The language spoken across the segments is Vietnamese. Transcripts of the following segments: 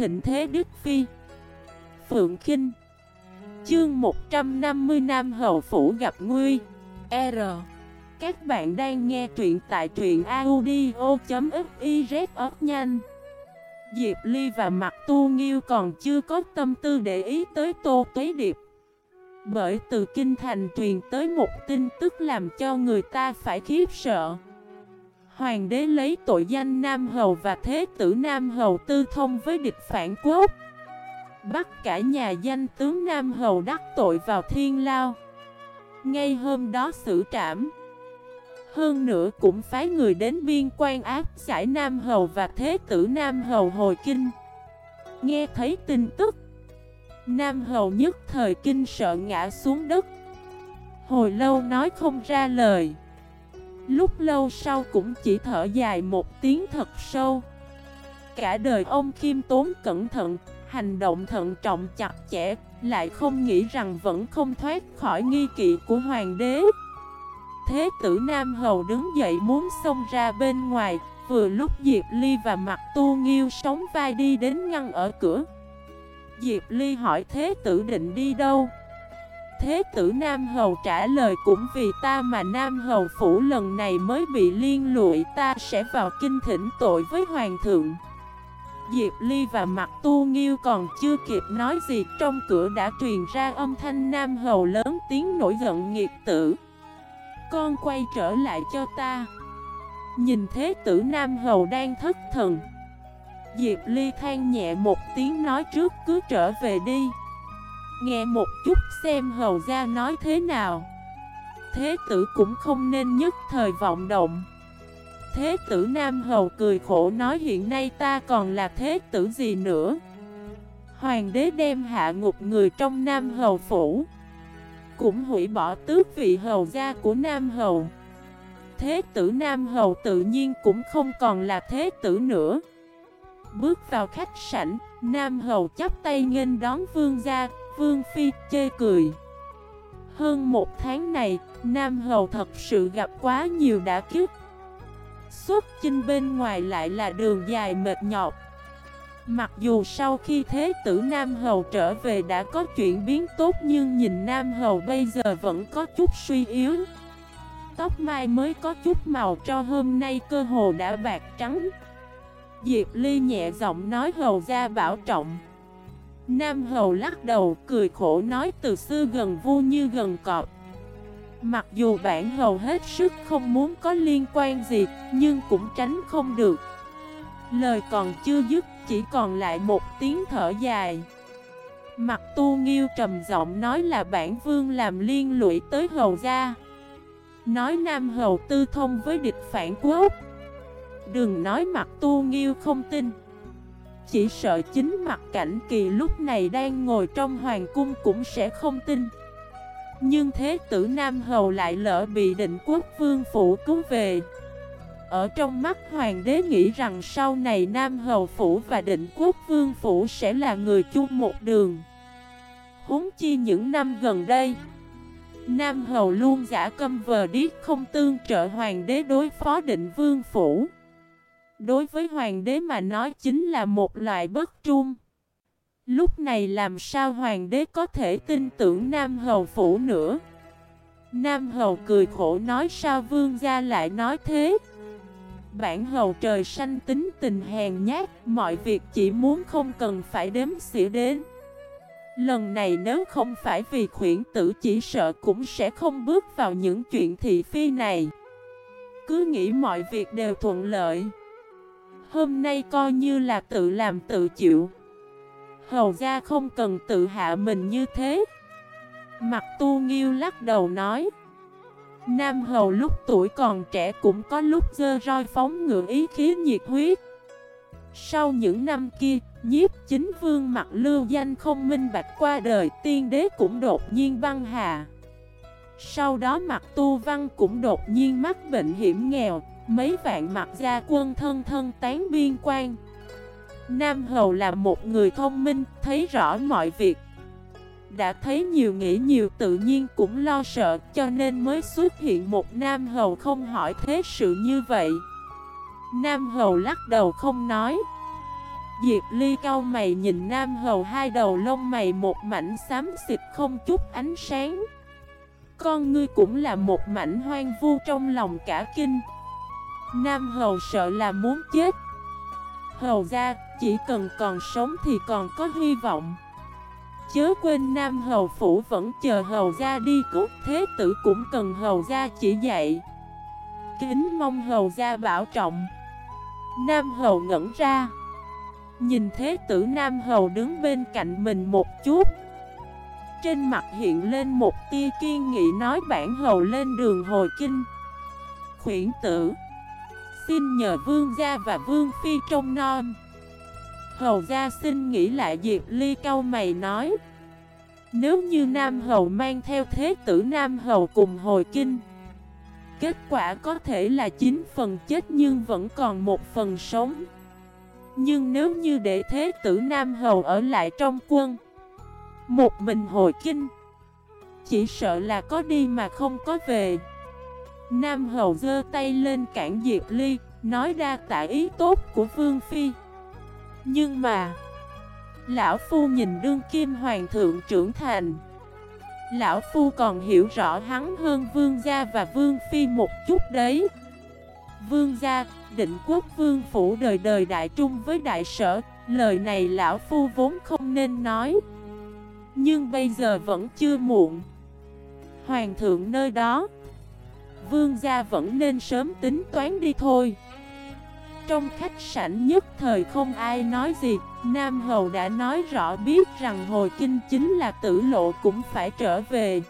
thịnh thế Đức Phi. Phượng Kinh. Chương 150 Nam Hậu Phủ gặp Nguy R. Các bạn đang nghe truyện tại truyện audio.xyz nhanh. Diệp Ly và Mặt Tu Nghiêu còn chưa có tâm tư để ý tới Tô Tuế Điệp. Bởi từ Kinh Thành truyền tới một tin tức làm cho người ta phải khiếp sợ. Hoàng đế lấy tội danh Nam Hầu và Thế tử Nam Hầu tư thông với địch phản quốc. Bắt cả nhà danh tướng Nam Hầu đắc tội vào thiên lao. Ngay hôm đó xử trảm. Hơn nữa cũng phái người đến biên quan áp giải Nam Hầu và Thế tử Nam Hầu hồi kinh. Nghe thấy tin tức, Nam Hầu nhất thời kinh sợ ngã xuống đất. Hồi lâu nói không ra lời. Lúc lâu sau cũng chỉ thở dài một tiếng thật sâu. Cả đời ông khiêm tốn cẩn thận, Hành động thận trọng chặt chẽ, Lại không nghĩ rằng vẫn không thoát khỏi nghi kỵ của hoàng đế. Thế tử Nam Hầu đứng dậy muốn xông ra bên ngoài, Vừa lúc Diệp Ly và mặt tu nghiêu sống vai đi đến ngăn ở cửa. Diệp Ly hỏi thế tử định đi đâu? Thế tử Nam Hầu trả lời cũng vì ta mà Nam Hầu phủ lần này mới bị liên lụy, ta sẽ vào kinh thỉnh tội với Hoàng thượng. Diệp Ly và Mặt Tu Nghiêu còn chưa kịp nói gì, trong cửa đã truyền ra âm thanh Nam Hầu lớn tiếng nổi giận nghiệt tử. Con quay trở lại cho ta. Nhìn thế tử Nam Hầu đang thất thần. Diệp Ly than nhẹ một tiếng nói trước, cứ trở về đi. Nghe một chút xem hầu gia nói thế nào. Thế tử cũng không nên nhất thời vọng động. Thế tử Nam Hầu cười khổ nói hiện nay ta còn là thế tử gì nữa? Hoàng đế đem hạ ngục người trong Nam Hầu phủ, Cũng hủy bỏ tước vị hầu gia của Nam Hầu. Thế tử Nam Hầu tự nhiên cũng không còn là thế tử nữa. Bước vào khách sảnh, Nam Hầu chắp tay nghênh đón vương gia Vương Phi chê cười. Hơn một tháng này, Nam Hầu thật sự gặp quá nhiều đã kiếp. Xuất chinh bên ngoài lại là đường dài mệt nhọc. Mặc dù sau khi Thế tử Nam Hầu trở về đã có chuyển biến tốt Nhưng nhìn Nam Hầu bây giờ vẫn có chút suy yếu. Tóc mai mới có chút màu cho hôm nay cơ hồ đã bạc trắng. Diệp Ly nhẹ giọng nói hầu ra bảo trọng. Nam Hầu lắc đầu, cười khổ nói từ xưa gần vu như gần cọp. Mặc dù bản hầu hết sức không muốn có liên quan gì, Nhưng cũng tránh không được. Lời còn chưa dứt, chỉ còn lại một tiếng thở dài. Mặt tu nghiêu trầm giọng nói là bản vương làm liên lụy tới hầu gia. Nói nam hầu tư thông với địch phản quốc. Đừng nói mặt tu nghiêu không tin chỉ sợ chính mặt cảnh kỳ lúc này đang ngồi trong hoàng cung cũng sẽ không tin. Nhưng thế tử Nam Hầu lại lỡ bị định quốc vương phủ cứu về. Ở trong mắt hoàng đế nghĩ rằng sau này Nam Hầu phủ và định quốc vương phủ sẽ là người chung một đường. Huống chi những năm gần đây, Nam Hầu luôn giả câm vờ điếc không tương trợ hoàng đế đối phó định vương phủ. Đối với hoàng đế mà nói chính là một loại bất trung. Lúc này làm sao hoàng đế có thể tin tưởng Nam Hầu Phủ nữa? Nam Hầu cười khổ nói sao vương gia lại nói thế? Bản hầu trời xanh tính tình hèn nhát, mọi việc chỉ muốn không cần phải đếm xỉa đến. Lần này nếu không phải vì khuyển tử chỉ sợ cũng sẽ không bước vào những chuyện thị phi này. Cứ nghĩ mọi việc đều thuận lợi. Hôm nay coi như là tự làm tự chịu. Hầu ra không cần tự hạ mình như thế. Mặt tu nghiêu lắc đầu nói Nam hầu lúc tuổi còn trẻ cũng có lúc dơ roi phóng ngựa ý khí nhiệt huyết. Sau những năm kia, nhiếp chính vương mặt lưu danh không minh bạch qua đời Tiên đế cũng đột nhiên băng hà. Sau đó mặt tu văn cũng đột nhiên mắc bệnh hiểm nghèo. Mấy vạn mặt gia quân thân thân tán biên quan. Nam Hầu là một người thông minh, thấy rõ mọi việc. Đã thấy nhiều nghĩ nhiều tự nhiên cũng lo sợ Cho nên mới xuất hiện một Nam Hầu không hỏi thế sự như vậy. Nam Hầu lắc đầu không nói. Diệp Ly cau mày nhìn Nam Hầu hai đầu lông mày một mảnh xám xịt không chút ánh sáng. Con ngươi cũng là một mảnh hoang vu trong lòng cả kinh. Nam Hầu sợ là muốn chết. Hầu ra, chỉ cần còn sống thì còn có hy vọng. Chớ quên Nam Hầu Phủ vẫn chờ Hầu ra đi cứu Thế tử cũng cần Hầu ra chỉ dạy. Kính mong Hầu ra bảo trọng. Nam Hầu ngẩn ra. Nhìn thế tử Nam Hầu đứng bên cạnh mình một chút. Trên mặt hiện lên một tia kiên nghị nói bản hầu lên đường hồi kinh. Khuyển tử Xin nhờ vương gia và vương phi trông non Hầu gia xin nghĩ lại Diệp Ly câu mày nói. Nếu như Nam Hầu mang theo thế tử Nam Hầu cùng hồi kinh, Kết quả có thể là 9 phần chết nhưng vẫn còn một phần sống. Nhưng nếu như để thế tử Nam Hầu ở lại trong quân, Một mình hồi kinh, Chỉ sợ là có đi mà không có về. Nam Hầu giơ tay lên cản Diệp Ly Nói ra tại ý tốt của Vương Phi. Nhưng mà Lão Phu nhìn đương kim hoàng thượng trưởng thành. Lão Phu còn hiểu rõ hắn hơn Vương Gia và Vương Phi một chút đấy. Vương Gia, định quốc Vương Phủ đời đời đại trung với đại sở Lời này Lão Phu vốn không nên nói. Nhưng bây giờ vẫn chưa muộn. Hoàng thượng nơi đó Vương gia vẫn nên sớm tính toán đi thôi. Trong khách sảnh nhất thời không ai nói gì, Nam Hầu đã nói rõ biết rằng hồi kinh chính là tử lộ cũng phải trở về.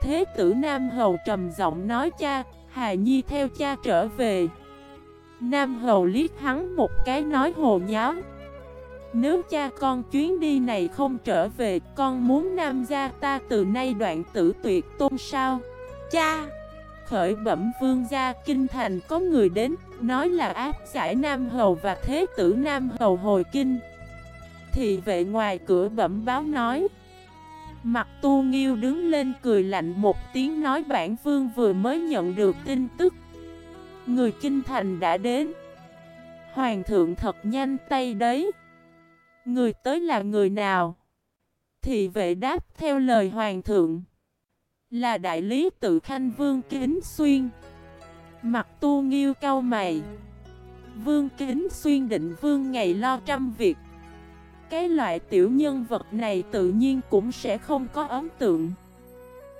Thế tử Nam Hầu trầm giọng nói, cha, Hà Nhi theo cha trở về. Nam Hầu liếc hắn một cái nói, hồ nháo, Nếu cha con chuyến đi này không trở về, Con muốn Nam gia ta từ nay đoạn tử tuyệt tôn sao? Cha Khởi bẩm vương gia kinh thành có người đến, Nói là áp giải Nam Hầu và Thế tử Nam Hầu hồi kinh. Thị vệ ngoài cửa bẩm báo nói, Mặt tu nghiêu đứng lên cười lạnh một tiếng nói bản vương vừa mới nhận được tin tức. Người kinh thành đã đến. Hoàng thượng thật nhanh tay đấy. Người tới là người nào? Thị vệ đáp theo lời hoàng thượng. Là đại lý tự khanh vương kính xuyên. Mặt tu nghiêu cao mày. Vương kính xuyên định vương ngày lo trăm việc. Cái loại tiểu nhân vật này tự nhiên cũng sẽ không có ấn tượng.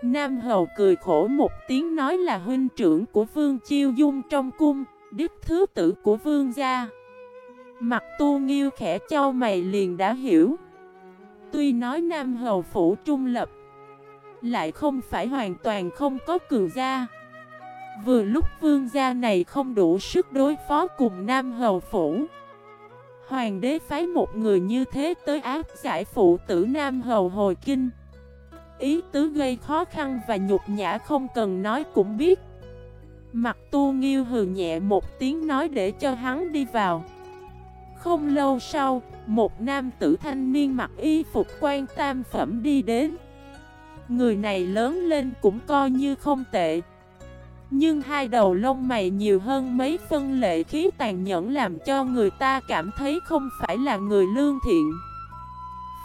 Nam Hầu cười khổ một tiếng nói là huynh trưởng của Vương Chiêu Dung trong cung, Đích thứ tử của Vương gia. Mặt tu nghiêu khẽ cho mày liền đã hiểu. Tuy nói Nam Hầu phủ trung lập lại không phải hoàn toàn không có cường gia. Vừa lúc vương gia này không đủ sức đối phó cùng Nam Hầu phủ. Hoàng đế phái một người như thế tới áp giải phụ tử Nam Hầu hồi kinh. Ý tứ gây khó khăn và nhục nhã không cần nói cũng biết. Mặt tu nghiêu hừ nhẹ một tiếng nói để cho hắn đi vào. Không lâu sau, một nam tử thanh niên mặc y phục quan tam phẩm đi đến. Người này lớn lên cũng coi như không tệ. Nhưng hai đầu lông mày nhiều hơn mấy phân lệ khí tàn nhẫn làm cho người ta cảm thấy không phải là người lương thiện.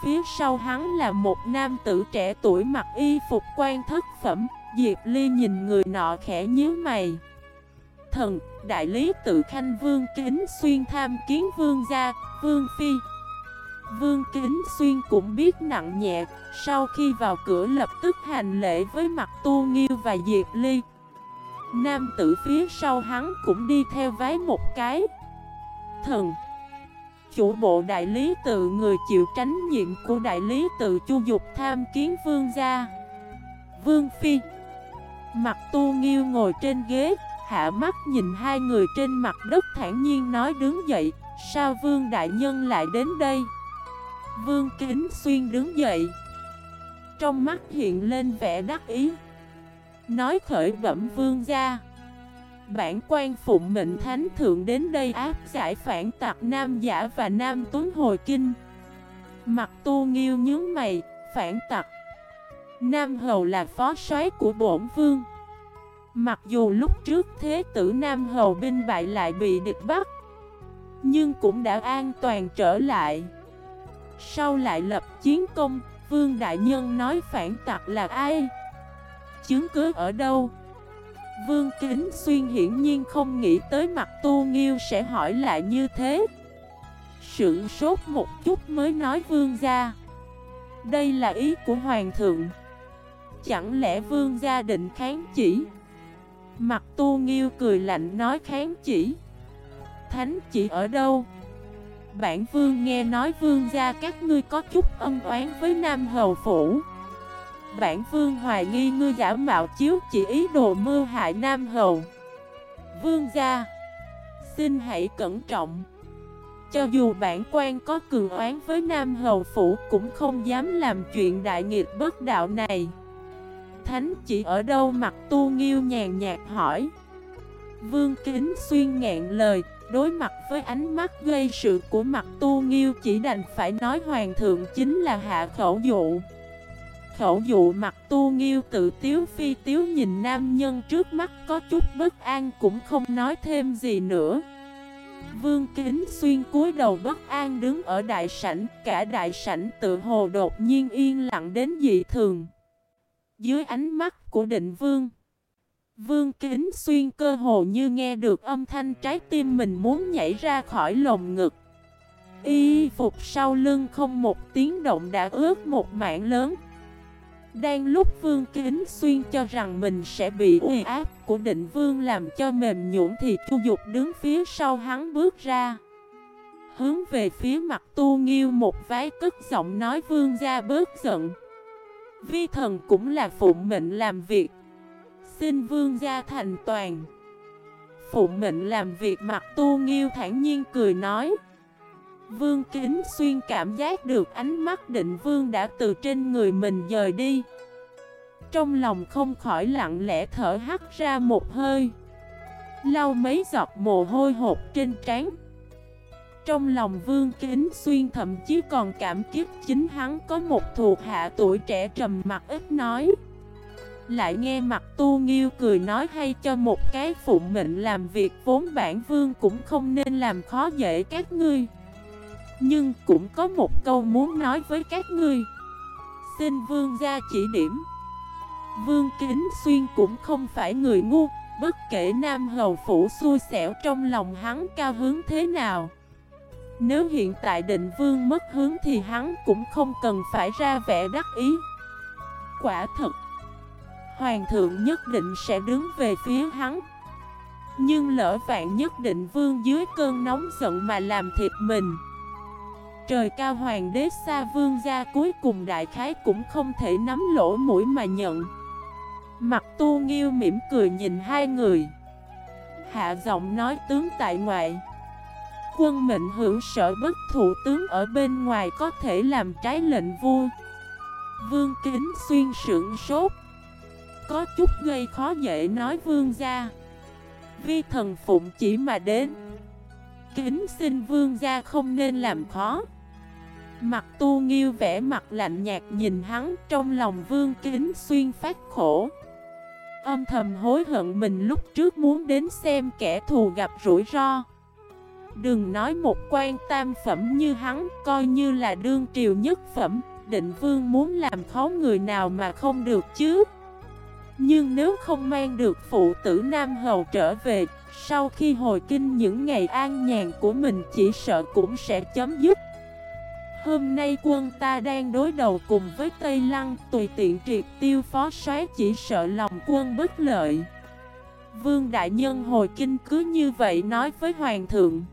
Phía sau hắn là một nam tử trẻ tuổi mặc y phục quan thất phẩm. Diệp Ly nhìn người nọ khẽ nhíu mày. Thần, đại lý tự khanh vương kính xuyên tham kiến vương gia, vương phi. Vương Kính Xuyên cũng biết nặng nhẹ, sau khi vào cửa lập tức hành lễ với mặt tu nghiêu và Diệp Ly, Nam tử phía sau hắn cũng đi theo vái một cái. Thần Chủ bộ đại lý tự người chịu tránh nhiệm của đại lý tự chu dục tham kiến vương gia. Vương Phi Mặt tu nghiêu ngồi trên ghế Hạ mắt nhìn hai người trên mặt đất thản nhiên nói đứng dậy Sao vương đại nhân lại đến đây? Vương kính xuyên đứng dậy. Trong mắt hiện lên vẻ đắc ý. Nói khởi bẩm vương gia. Bản quan phụng mệnh thánh thượng đến đây áp giải phản tặc nam giả và nam tuấn hồi kinh. Mặt tu nghiêu nhướng mày, phản tặc. Nam hầu là phó soái của bổn vương. Mặc dù lúc trước thế tử Nam hầu binh bại lại bị địch bắt Nhưng cũng đã an toàn trở lại. Sau lại lập chiến công, Vương Đại Nhân nói phản tặc là ai? Chứng cứ ở đâu? Vương Kính Xuyên hiển nhiên không nghĩ tới mặt tu nghiêu sẽ hỏi lại như thế. Sự sốt một chút mới nói vương gia. Đây là ý của hoàng thượng. Chẳng lẽ vương gia định kháng chỉ? Mặt tu nghiêu cười lạnh nói kháng chỉ. Thánh chỉ ở đâu? Bản vương nghe nói vương gia các ngươi có chút ân oán với Nam Hầu Phủ. Bản vương hoài nghi ngươi giả mạo chiếu chỉ ý đồ mưu hại Nam Hầu. Vương gia, Xin hãy cẩn trọng. Cho dù bản quan có cường oán với Nam Hầu Phủ Cũng không dám làm chuyện đại nghịch bất đạo này. Thánh chỉ ở đâu mặt tu nghiêu nhàn nhạt hỏi. Vương Kính xuyên ngạn lời Đối mặt với ánh mắt gây sự của mặt tu nghiêu Chỉ đành phải nói hoàng thượng chính là hạ khẩu dụ. Khẩu dụ mặt tu nghiêu tự tiếu phi tiếu nhìn nam nhân trước mắt có chút bất an cũng không nói thêm gì nữa. Vương Kính Xuyên cúi đầu bất an đứng ở đại sảnh, Cả đại sảnh tự hồ đột nhiên yên lặng đến dị thường. Dưới ánh mắt của định vương Vương Kính Xuyên cơ hồ như nghe được âm thanh trái tim mình muốn nhảy ra khỏi lồng ngực Y phục sau lưng không một tiếng động đã ướt một mảng lớn đang lúc Vương Kính Xuyên cho rằng mình sẽ bị uy áp của định vương làm cho mềm nhũn thì Chu Dục đứng phía sau hắn bước ra. Hướng về phía mặt tu nghiêu một vái cất giọng nói vương ra bớt giận. Vi thần cũng là phụ mệnh làm việc. Xin vương gia thành toàn. phụ mệnh làm việc mặt tu nghiêu thản nhiên cười nói. Vương Kính Xuyên cảm giác được ánh mắt định vương đã từ trên người mình dời đi Trong lòng không khỏi lặng lẽ thở hắt ra một hơi Lau mấy giọt mồ hôi hột trên trán Trong lòng Vương Kính Xuyên thậm chí còn cảm kiếp chính hắn có một thuộc hạ tuổi trẻ trầm mặt ít nói lại nghe mặt tu nghiêu cười nói hay cho một cái phụng mệnh làm việc vốn bản vương cũng không nên làm khó dễ các ngươi. Nhưng cũng có một câu muốn nói với các ngươi. Xin vương gia chỉ điểm. Vương Kính Xuyên cũng không phải người ngu, Bất kể Nam Hầu Phủ xui xẻo trong lòng hắn cao hướng thế nào. Nếu hiện tại định vương mất hướng thì hắn cũng không cần phải ra vẻ đắc ý. Quả thật Hoàng thượng nhất định sẽ đứng về phía hắn. Nhưng lỡ vạn nhất định vương dưới cơn nóng giận mà làm thịt mình. Trời cao hoàng đế xa vương gia cuối cùng đại khái cũng không thể nắm lỗ mũi mà nhận. Mặt tu nghiêu mỉm cười nhìn hai người. Hạ giọng nói tướng tại ngoại. Quân mệnh hưởng sợ bất thủ tướng ở bên ngoài có thể làm trái lệnh vua. Vương kính xuyên sưởng sốt. Có chút gây khó dễ nói vương gia. Vi thần phụng chỉ mà đến. Kính xin vương gia không nên làm khó. Mặt tu nghiêu vẻ mặt lạnh nhạt nhìn hắn, trong lòng vương kính xuyên phát khổ. Âm thầm hối hận mình lúc trước muốn đến xem kẻ thù gặp rủi ro. Đừng nói một quan tam phẩm như hắn, coi như là đương triều nhất phẩm, Định vương muốn làm khó người nào mà không được chứ. Nhưng nếu không mang được phụ tử Nam Hầu trở về, Sau khi hồi kinh những ngày an nhàn của mình chỉ sợ cũng sẽ chấm dứt. Hôm nay quân ta đang đối đầu cùng với Tây Lăng, Tùy tiện triệt tiêu phó soái chỉ sợ lòng quân bất lợi. Vương Đại Nhân hồi kinh cứ như vậy nói với Hoàng thượng.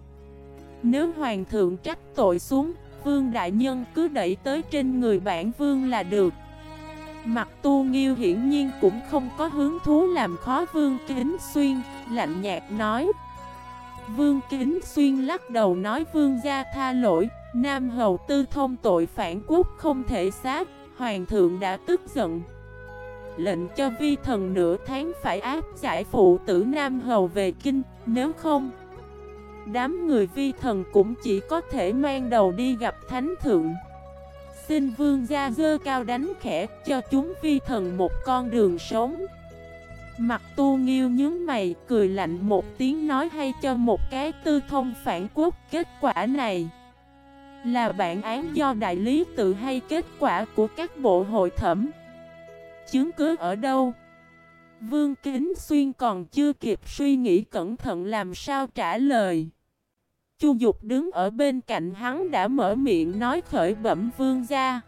Nếu Hoàng thượng trách tội xuống, Vương Đại Nhân cứ đẩy tới trên người bản Vương là được. Mặt tu nghiêu hiển nhiên cũng không có hứng thú làm khó Vương Kính Xuyên, Lạnh nhạt nói. Vương Kính Xuyên lắc đầu nói Vương gia tha lỗi, Nam hầu tư thông tội phản quốc không thể sát Hoàng thượng đã tức giận. Lệnh cho vi thần nửa tháng phải áp giải phụ tử Nam hầu về kinh, Nếu không, Đám người vi thần cũng chỉ có thể mang đầu đi gặp thánh thượng. Xin vương gia dơ cao đánh khẽ cho chúng phi thần một con đường sống. Mặt tu nghiêu nhướng mày, cười lạnh một tiếng nói hay cho một cái tư thông phản quốc kết quả này Là bản án do đại lý tự hay kết quả của các bộ hội thẩm. Chứng cứ ở đâu? Vương Kính Xuyên còn chưa kịp suy nghĩ cẩn thận làm sao trả lời. Chu Dục đứng ở bên cạnh hắn đã mở miệng nói khởi bẩm vương gia.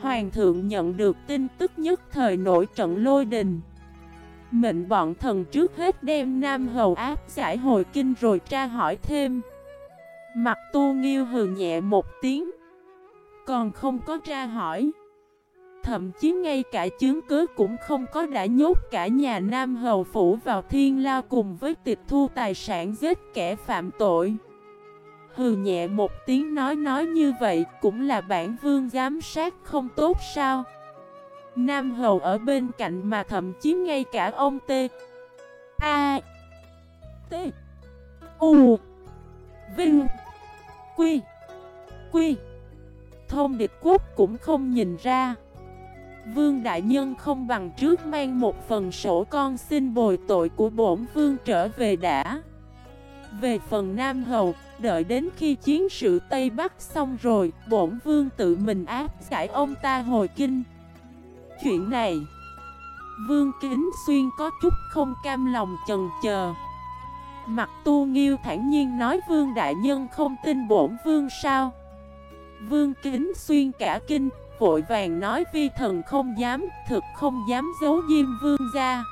Hoàng thượng nhận được tin tức nhất thời nổi trận lôi đình. Mệnh bọn thần trước hết đem Nam Hầu áp giải hồi kinh rồi tra hỏi thêm. Mặt tu nghiêu hừ nhẹ một tiếng, Còn không có tra hỏi. Thậm chí ngay cả chứng cứ cũng không có đã nhốt cả nhà Nam Hầu Phủ vào thiên lao cùng với tịch thu tài sản giết kẻ phạm tội. Hừ nhẹ một tiếng nói nói như vậy cũng là bản vương giám sát không tốt sao? Nam Hầu ở bên cạnh mà thậm chí ngay cả ông T, A, T, U, Vinh, Quy Quy, Thông địch quốc cũng không nhìn ra. Vương Đại Nhân không bằng trước mang một phần sổ con xin bồi tội của bổn vương trở về đã. Về phần Nam Hầu, đợi đến khi chiến sự Tây Bắc xong rồi, bổn vương tự mình áp giải ông ta hồi kinh. Chuyện này Vương Kính Xuyên có chút không cam lòng chần chờ Mặt tu nghiêu thản nhiên nói Vương Đại Nhân không tin bổn Vương sao? Vương Kính Xuyên cả kinh Vội vàng nói vi thần không dám Thực không dám giấu diêm vương ra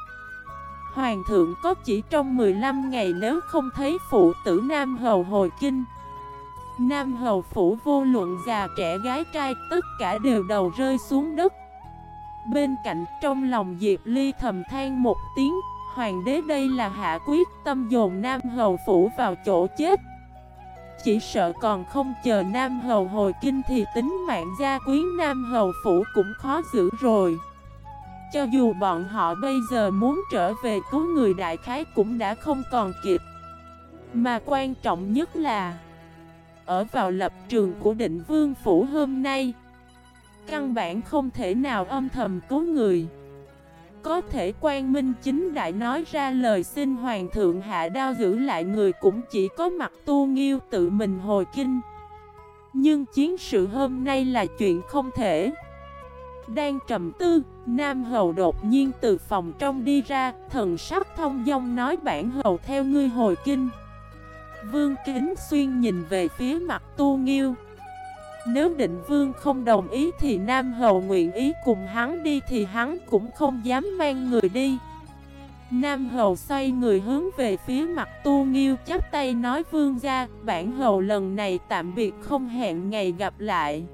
Hoàng thượng có chỉ trong 15 ngày nếu không thấy phụ tử Nam Hầu hồi kinh. Nam Hầu phủ vô luận già trẻ gái trai tất cả đều đầu rơi xuống đất. Bên cạnh trong lòng Diệp Ly thầm than một tiếng, Hoàng đế đây là hạ quyết tâm dồn Nam Hầu phủ vào chỗ chết. Chỉ sợ còn không chờ Nam Hầu hồi kinh thì tính mạng gia quyến Nam Hầu phủ cũng khó giữ rồi. Cho dù bọn họ bây giờ muốn trở về cứu người đại khái cũng đã không còn kịp. Mà quan trọng nhất là, Ở vào lập trường của định vương phủ hôm nay, Căn bản không thể nào âm thầm cứu người. Có thể quan minh chính đại nói ra lời xin hoàng thượng hạ đao giữ lại người cũng chỉ có mặt tu nghiêu tự mình hồi kinh. Nhưng chiến sự hôm nay là chuyện không thể. Đang trầm tư, Nam Hầu đột nhiên từ phòng trong đi ra Thần sắc thông dong nói bản hầu theo ngươi hồi kinh. Vương Kính Xuyên nhìn về phía mặt tu nghiêu. Nếu định vương không đồng ý thì Nam Hầu nguyện ý cùng hắn đi thì hắn cũng không dám mang người đi. Nam Hầu xoay người hướng về phía mặt tu nghiêu chắp tay nói vương gia Bản Hầu lần này tạm biệt không hẹn ngày gặp lại.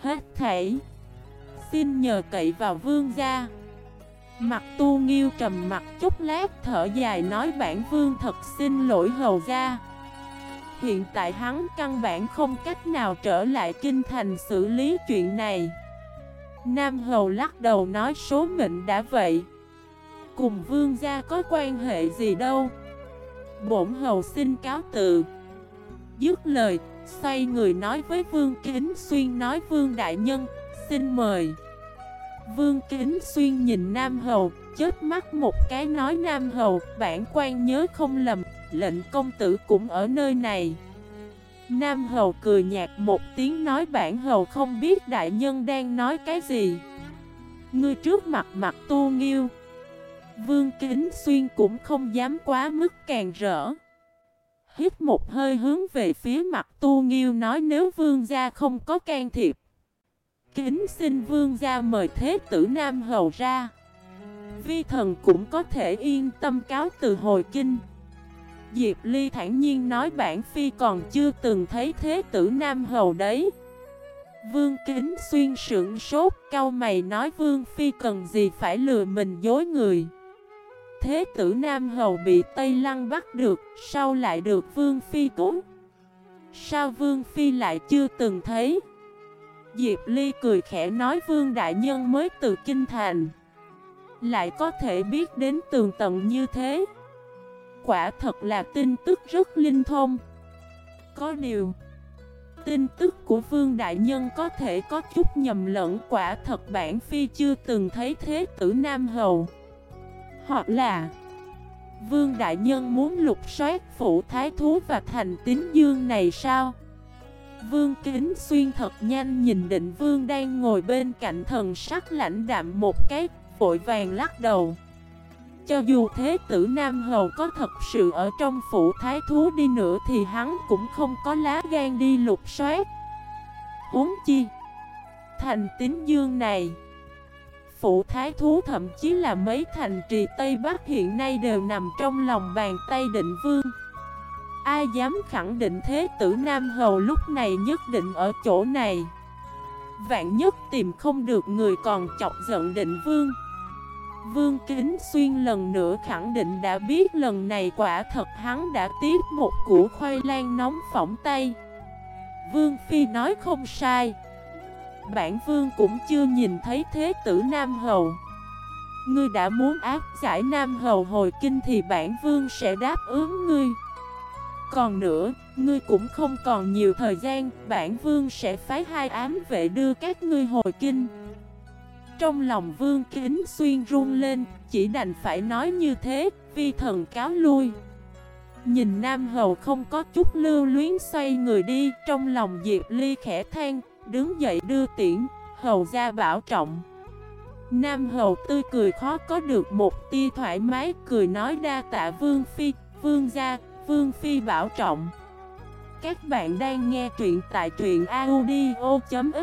Hết thảy. Xin nhờ cậy vào vương gia. Mặt tu nghiêu trầm mặt chút lát thở dài nói bản vương thật xin lỗi hầu gia. Hiện tại hắn căn bản không cách nào trở lại kinh thành xử lý chuyện này. Nam Hầu lắc đầu nói số mệnh đã vậy. Cùng vương gia có quan hệ gì đâu? Bổn Hầu xin cáo từ. Dứt lời, xoay người nói với Vương Kính Xuyên nói Vương Đại Nhân, xin mời. Vương Kính Xuyên nhìn Nam Hầu, chết mắt một cái nói Nam Hầu, bản quan nhớ không lầm lệnh công tử cũng ở nơi này. Nam Hầu cười nhạt một tiếng nói bản Hầu không biết đại nhân đang nói cái gì. Ngươi trước mặt mặt tu nghiêu. Vương Kính Xuyên cũng không dám quá mức càng rỡ. Hít một hơi hướng về phía mặt tu nghiêu nói nếu vương gia không có can thiệp Kính xin vương gia mời thế tử Nam Hầu ra. Vi thần cũng có thể yên tâm cáo từ hồi kinh. Diệp Ly thản nhiên nói bản phi còn chưa từng thấy thế tử Nam Hầu đấy. Vương Kính xuyên sững sốt, cau mày nói Vương Phi cần gì phải lừa mình dối người. Thế tử Nam Hầu bị Tây Lăng bắt được, Sao lại được Vương Phi cứu? Sao Vương Phi lại chưa từng thấy? Diệp Ly cười khẽ nói Vương Đại Nhân mới từ Kinh Thành. Lại có thể biết đến tường tận như thế. Quả thật là tin tức rất linh thông. Có điều, Tin tức của Vương Đại Nhân có thể có chút nhầm lẫn. Quả thật bản phi chưa từng thấy thế tử Nam Hầu. Hoặc là, Vương Đại Nhân muốn lục soát phủ thái thú và thành tín dương này sao? Vương Kính Xuyên thật nhanh nhìn định Vương đang ngồi bên cạnh thần sắc lãnh đạm một cái, vội vàng lắc đầu. Cho dù thế tử Nam Hầu có thật sự ở trong phủ thái thú đi nữa thì hắn cũng không có lá gan đi lục soát. Uống chi? Thành tín dương này Phủ thái thú thậm chí là mấy thành trì Tây Bắc hiện nay đều nằm trong lòng bàn tay định vương Ai dám khẳng định thế tử Nam Hầu lúc này nhất định ở chỗ này. Vạn nhất tìm không được người còn chọc giận định vương. Vương Kính Xuyên lần nữa khẳng định đã biết lần này quả thật hắn đã tiếp một củ khoai lang nóng phỏng tay. Vương Phi nói không sai. Bản Vương cũng chưa nhìn thấy thế tử Nam Hầu. Ngươi đã muốn áp giải Nam Hầu hồi kinh thì bản Vương sẽ đáp ứng ngươi. Còn nữa, ngươi cũng không còn nhiều thời gian Bản Vương sẽ phái hai ám vệ đưa các ngươi hồi kinh. Trong lòng Vương Kính Xuyên run lên Chỉ đành phải nói như thế Vi thần cáo lui. Nhìn Nam Hầu không có chút lưu luyến xoay người đi Trong lòng Diệp Ly khẽ than Đứng dậy đưa tiễn Hầu ra bảo trọng. Nam Hầu tươi cười khó có được một tia thoải mái Cười nói đa tạ Vương Phi Vương gia Vương Phi bảo trọng. Các bạn đang nghe truyện tại truyện audio.fif